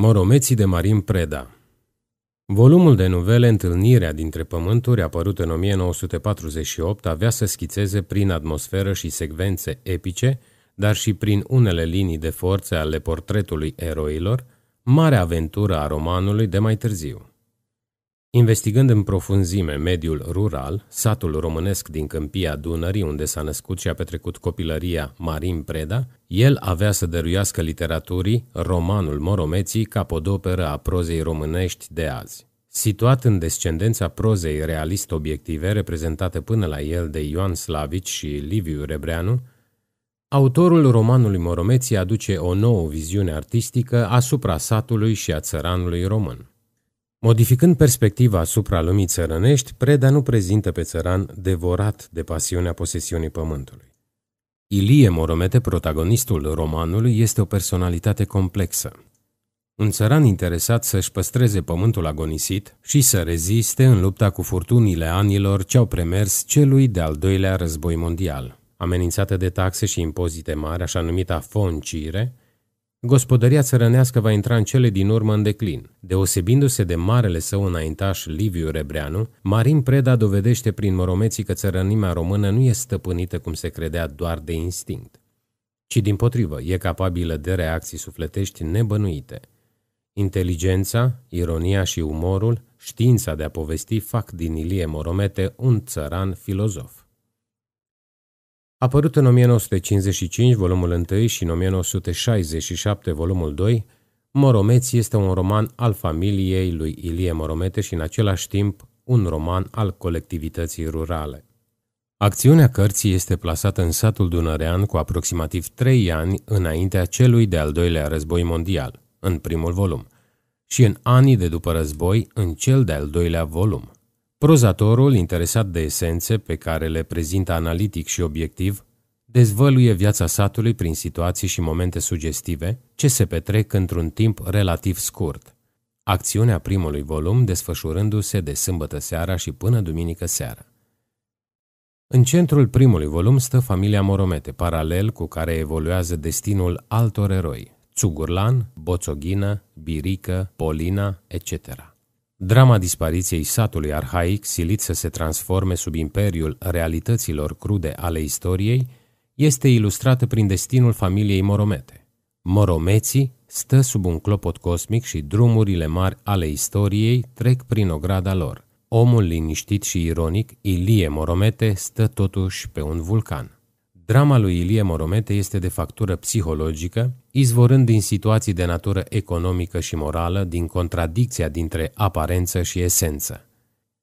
Moromeții de Marin Preda Volumul de novele Întâlnirea dintre pământuri, apărut în 1948, avea să schițeze prin atmosferă și secvențe epice, dar și prin unele linii de forțe ale portretului eroilor, marea aventură a romanului de mai târziu. Investigând în profunzime mediul rural, satul românesc din câmpia Dunării, unde s-a născut și a petrecut copilăria Marin Preda, el avea să dăruiască literaturii romanul Moromeții capodoperă a prozei românești de azi. Situat în descendența prozei realist-obiective, reprezentate până la el de Ioan Slavici și Liviu Rebreanu, autorul romanului Moromeții aduce o nouă viziune artistică asupra satului și a țăranului român. Modificând perspectiva asupra lumii țărănești, Preda nu prezintă pe țăran devorat de pasiunea posesiunii pământului. Ilie Moromete, protagonistul romanului, este o personalitate complexă. Un țăran interesat să-și păstreze pământul agonisit și să reziste în lupta cu furtunile anilor ce au premers celui de-al doilea război mondial. Amenințată de taxe și impozite mari, așa numita foncire, Gospodăria țărănească va intra în cele din urmă în declin. Deosebindu-se de marele său înaintaș Liviu Rebreanu, Marin Preda dovedește prin moromeții că țărănimea română nu e stăpânită cum se credea doar de instinct, ci din potrivă e capabilă de reacții sufletești nebănuite. Inteligența, ironia și umorul, știința de a povesti fac din Ilie Moromete un țăran filozof. Apărut în 1955, volumul 1 și în 1967, volumul 2, Moromeți este un roman al familiei lui Ilie Moromete și în același timp un roman al colectivității rurale. Acțiunea cărții este plasată în satul dunărean cu aproximativ trei ani înaintea celui de-al doilea război mondial, în primul volum, și în anii de după război, în cel de-al doilea volum. Prozatorul, interesat de esențe pe care le prezintă analitic și obiectiv, dezvăluie viața satului prin situații și momente sugestive ce se petrec într-un timp relativ scurt. Acțiunea primului volum desfășurându-se de sâmbătă seara și până duminică seara. În centrul primului volum stă familia Moromete, paralel cu care evoluează destinul altor eroi, Țugurlan, Boțoghină, Birică, Polina, etc. Drama dispariției satului arhaic, silit să se transforme sub imperiul realităților crude ale istoriei, este ilustrată prin destinul familiei Moromete. Moromeții stă sub un clopot cosmic și drumurile mari ale istoriei trec prin ograda lor. Omul liniștit și ironic, Ilie Moromete, stă totuși pe un vulcan. Drama lui Ilie Moromete este de factură psihologică, izvorând din situații de natură economică și morală, din contradicția dintre aparență și esență.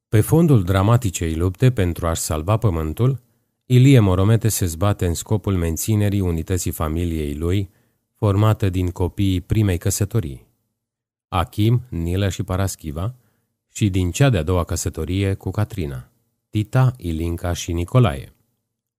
Pe fondul dramaticei lupte pentru a-și salva pământul, Ilie Moromete se zbate în scopul menținerii unității familiei lui, formată din copiii primei căsătorii, Achim, Nila și Paraschiva, și din cea de-a doua căsătorie cu Catrina, Tita, Ilinca și Nicolae.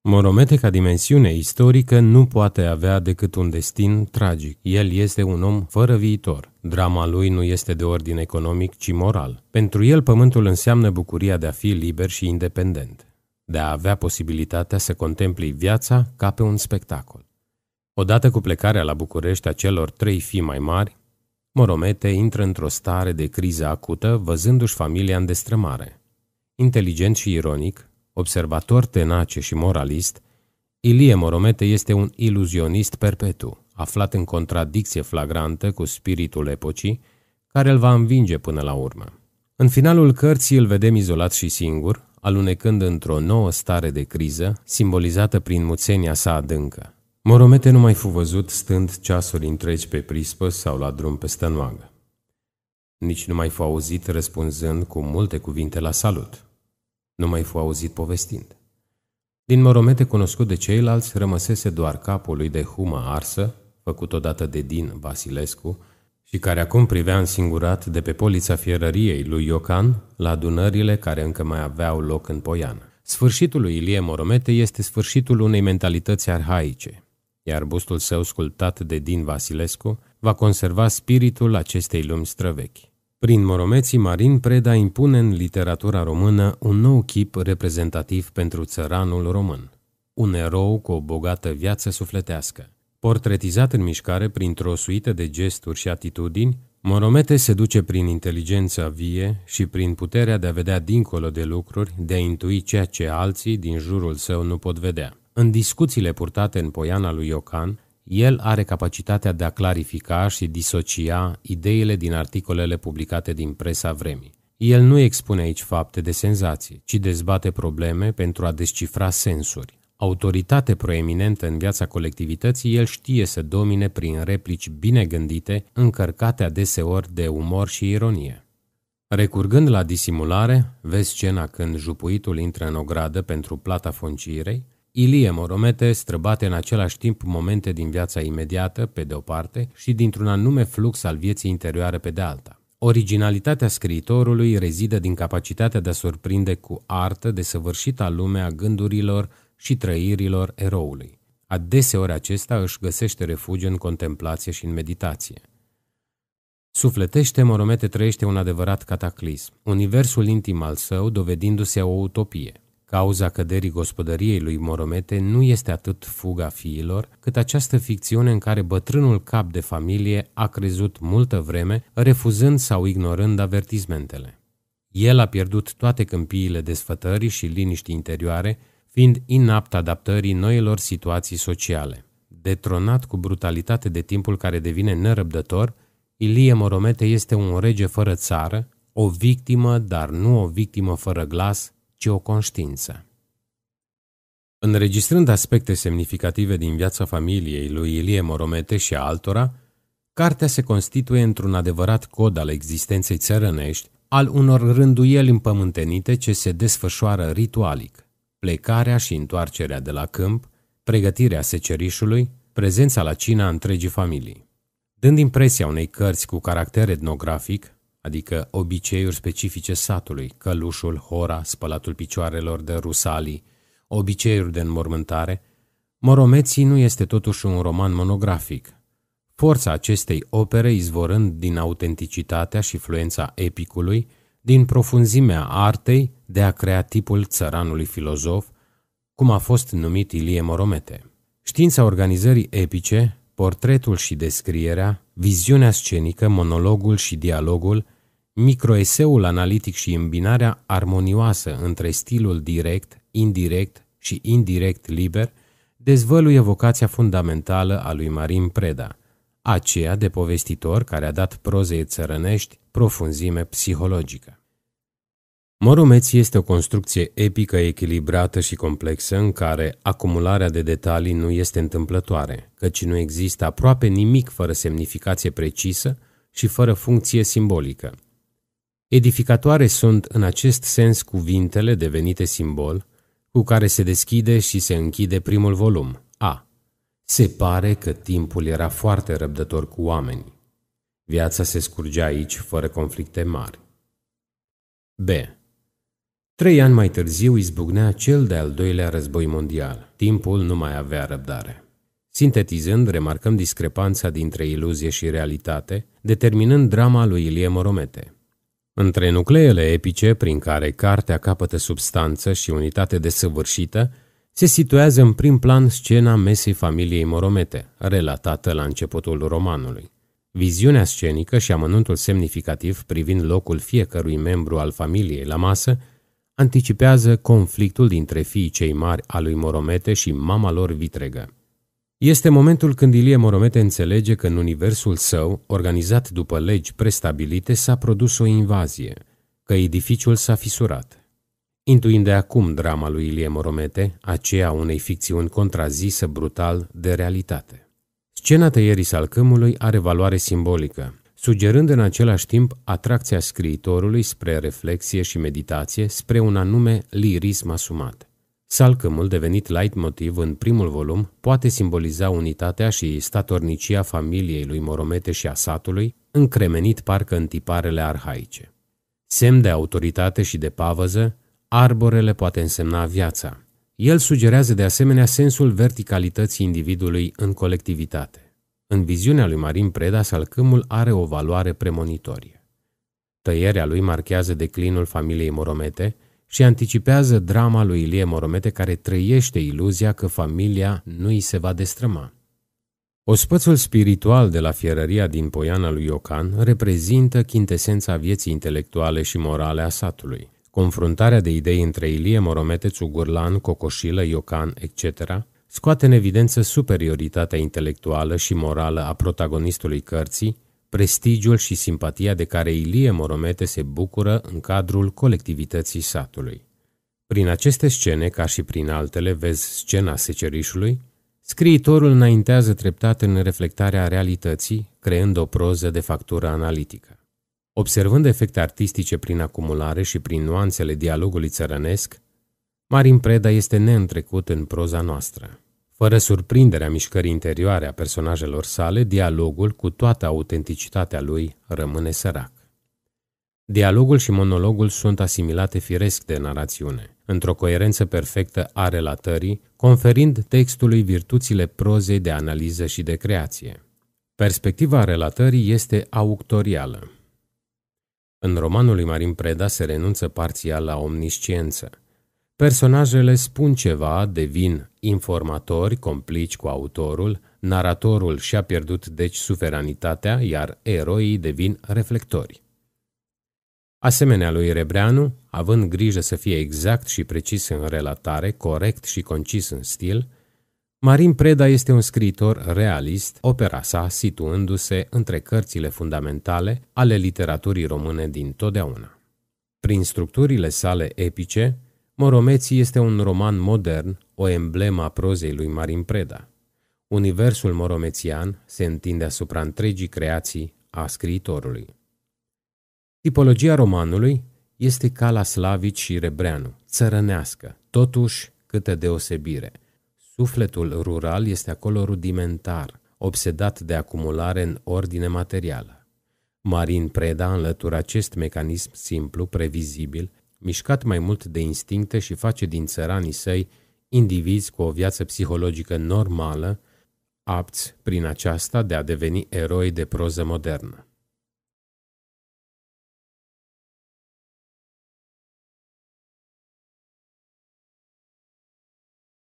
Moromete, ca dimensiune istorică, nu poate avea decât un destin tragic. El este un om fără viitor. Drama lui nu este de ordin economic, ci moral. Pentru el, pământul înseamnă bucuria de a fi liber și independent, de a avea posibilitatea să contempli viața ca pe un spectacol. Odată cu plecarea la București a celor trei fii mai mari, Moromete intră într-o stare de criză acută, văzându-și familia în destrămare. Inteligent și ironic, observator tenace și moralist, Ilie Moromete este un iluzionist perpetu, aflat în contradicție flagrantă cu spiritul epocii, care îl va învinge până la urmă. În finalul cărții îl vedem izolat și singur, alunecând într-o nouă stare de criză, simbolizată prin muțenia sa adâncă. Moromete nu mai fu văzut stând ceasuri întregi pe prispă sau la drum pe stănoagă. Nici nu mai fu auzit răspunzând cu multe cuvinte la salut nu mai fu auzit povestind. Din moromete cunoscut de ceilalți, rămăsese doar capul lui de humă arsă, făcut odată de Din Vasilescu, și care acum privea însingurat de pe polița fierăriei lui Iocan la adunările care încă mai aveau loc în Poiană. Sfârșitul lui Ilie Moromete este sfârșitul unei mentalități arhaice, iar bustul său sculptat de Din Vasilescu va conserva spiritul acestei lumi străvechi. Prin moromeții Marin Preda impune în literatura română un nou chip reprezentativ pentru țăranul român. Un erou cu o bogată viață sufletească. Portretizat în mișcare printr-o suită de gesturi și atitudini, Moromete se duce prin inteligența vie și prin puterea de a vedea dincolo de lucruri, de a intui ceea ce alții din jurul său nu pot vedea. În discuțiile purtate în poiana lui Iocan, el are capacitatea de a clarifica și disocia ideile din articolele publicate din presa vremii. El nu expune aici fapte de senzație, ci dezbate probleme pentru a descifra sensuri. Autoritate proeminentă în viața colectivității, el știe să domine prin replici bine gândite, încărcate adeseori de umor și ironie. Recurgând la disimulare, vezi scena când jupuitul intră în ogradă pentru plata foncirei, Ilie Moromete străbate în același timp momente din viața imediată, pe de o parte, și dintr-un anume flux al vieții interioare pe de alta. Originalitatea scriitorului rezidă din capacitatea de a surprinde cu artă desăvârșita lume a gândurilor și trăirilor eroului. Adeseori acesta își găsește refugiu în contemplație și în meditație. Sufletește, Moromete trăiește un adevărat cataclism, universul intim al său dovedindu-se o utopie. Cauza căderii gospodăriei lui Moromete nu este atât fuga fiilor, cât această ficțiune în care bătrânul cap de familie a crezut multă vreme, refuzând sau ignorând avertizmentele. El a pierdut toate câmpiile desfătării și liniștii interioare, fiind inapt adaptării noilor situații sociale. Detronat cu brutalitate de timpul care devine nerăbdător, Ilie Moromete este un rege fără țară, o victimă, dar nu o victimă fără glas, ci o conștiință. Înregistrând aspecte semnificative din viața familiei lui Ilie Moromete și a altora, cartea se constituie într-un adevărat cod al existenței țărănești, al unor rânduieli împământenite ce se desfășoară ritualic, plecarea și întoarcerea de la câmp, pregătirea secerișului, prezența la cina întregii familii. Dând impresia unei cărți cu caracter etnografic, adică obiceiuri specifice satului, călușul, hora, spălatul picioarelor de rusalii, obiceiuri de înmormântare, Moromeții nu este totuși un roman monografic. Forța acestei opere izvorând din autenticitatea și fluența epicului, din profunzimea artei de a crea tipul țăranului filozof, cum a fost numit Ilie Moromete. Știința organizării epice, portretul și descrierea, viziunea scenică, monologul și dialogul microeseul analitic și îmbinarea armonioasă între stilul direct, indirect și indirect liber dezvăluie vocația fundamentală a lui Marin Preda, aceea de povestitor care a dat prozei țărănești profunzime psihologică. Morumeții este o construcție epică echilibrată și complexă în care acumularea de detalii nu este întâmplătoare, căci nu există aproape nimic fără semnificație precisă și fără funcție simbolică. Edificatoare sunt în acest sens cuvintele devenite simbol, cu care se deschide și se închide primul volum. A. Se pare că timpul era foarte răbdător cu oamenii. Viața se scurgea aici fără conflicte mari. B. Trei ani mai târziu izbucnea cel de-al doilea război mondial. Timpul nu mai avea răbdare. Sintetizând, remarcăm discrepanța dintre iluzie și realitate, determinând drama lui Ilie Moromete. Între nucleele epice prin care cartea capătă substanță și unitate desăvârșită, se situează în prim plan scena mesei familiei Moromete, relatată la începutul romanului. Viziunea scenică și amănuntul semnificativ privind locul fiecărui membru al familiei la masă anticipează conflictul dintre fiii cei mari a lui Moromete și mama lor vitregă. Este momentul când Ilie Moromete înțelege că în universul său, organizat după legi prestabilite, s-a produs o invazie, că edificiul s-a fisurat. Intuind de acum drama lui Ilie Moromete, aceea unei ficțiuni contrazisă brutal de realitate. Scena tăierii salcâmului are valoare simbolică, sugerând în același timp atracția scriitorului spre reflexie și meditație, spre un anume lirism asumat. Salcămul, devenit leitmotiv în primul volum, poate simboliza unitatea și statornicia familiei lui Moromete și a satului, încremenit parcă în tiparele arhaice. Semn de autoritate și de pavăză, arborele poate însemna viața. El sugerează de asemenea sensul verticalității individului în colectivitate. În viziunea lui Marin Preda, salcâmul are o valoare premonitorie. Tăierea lui marchează declinul familiei Moromete, și anticipează drama lui Ilie Moromete care trăiește iluzia că familia nu îi se va destrăma. Ospățul spiritual de la fierăria din Poiana lui Iocan reprezintă chintesența vieții intelectuale și morale a satului. Confruntarea de idei între Ilie Morometețu, Gurlan, Cocoșilă, Iocan, etc., scoate în evidență superioritatea intelectuală și morală a protagonistului cărții, prestigiul și simpatia de care Ilie Moromete se bucură în cadrul colectivității satului. Prin aceste scene, ca și prin altele, vezi scena secerișului, scriitorul înaintează treptat în reflectarea realității, creând o proză de factură analitică. Observând efecte artistice prin acumulare și prin nuanțele dialogului țărănesc, Marin Preda este neîntrecut în proza noastră. Fără surprinderea mișcării interioare a personajelor sale, dialogul, cu toată autenticitatea lui, rămâne sărac. Dialogul și monologul sunt asimilate firesc de narațiune, într-o coerență perfectă a relatării, conferind textului virtuțile prozei de analiză și de creație. Perspectiva relatării este auctorială. În romanul lui Marin Preda se renunță parțial la omnisciență. Personajele spun ceva, devin informatori, complici cu autorul, naratorul și-a pierdut deci suveranitatea, iar eroii devin reflectori. Asemenea lui Rebreanu, având grijă să fie exact și precis în relatare, corect și concis în stil, Marin Preda este un scriitor realist, opera sa situându-se între cărțile fundamentale ale literaturii române din totdeauna. Prin structurile sale epice, Moromeții este un roman modern, o emblemă a prozei lui Marin Preda. Universul moromețian se întinde asupra întregii creații a scriitorului. Tipologia romanului este ca la Slavici și Rebreanu, țărănească, totuși câtă deosebire. Sufletul rural este acolo rudimentar, obsedat de acumulare în ordine materială. Marin Preda înlătură acest mecanism simplu, previzibil, mișcat mai mult de instincte și face din țăranii săi indivizi cu o viață psihologică normală, apți prin aceasta de a deveni eroi de proză modernă.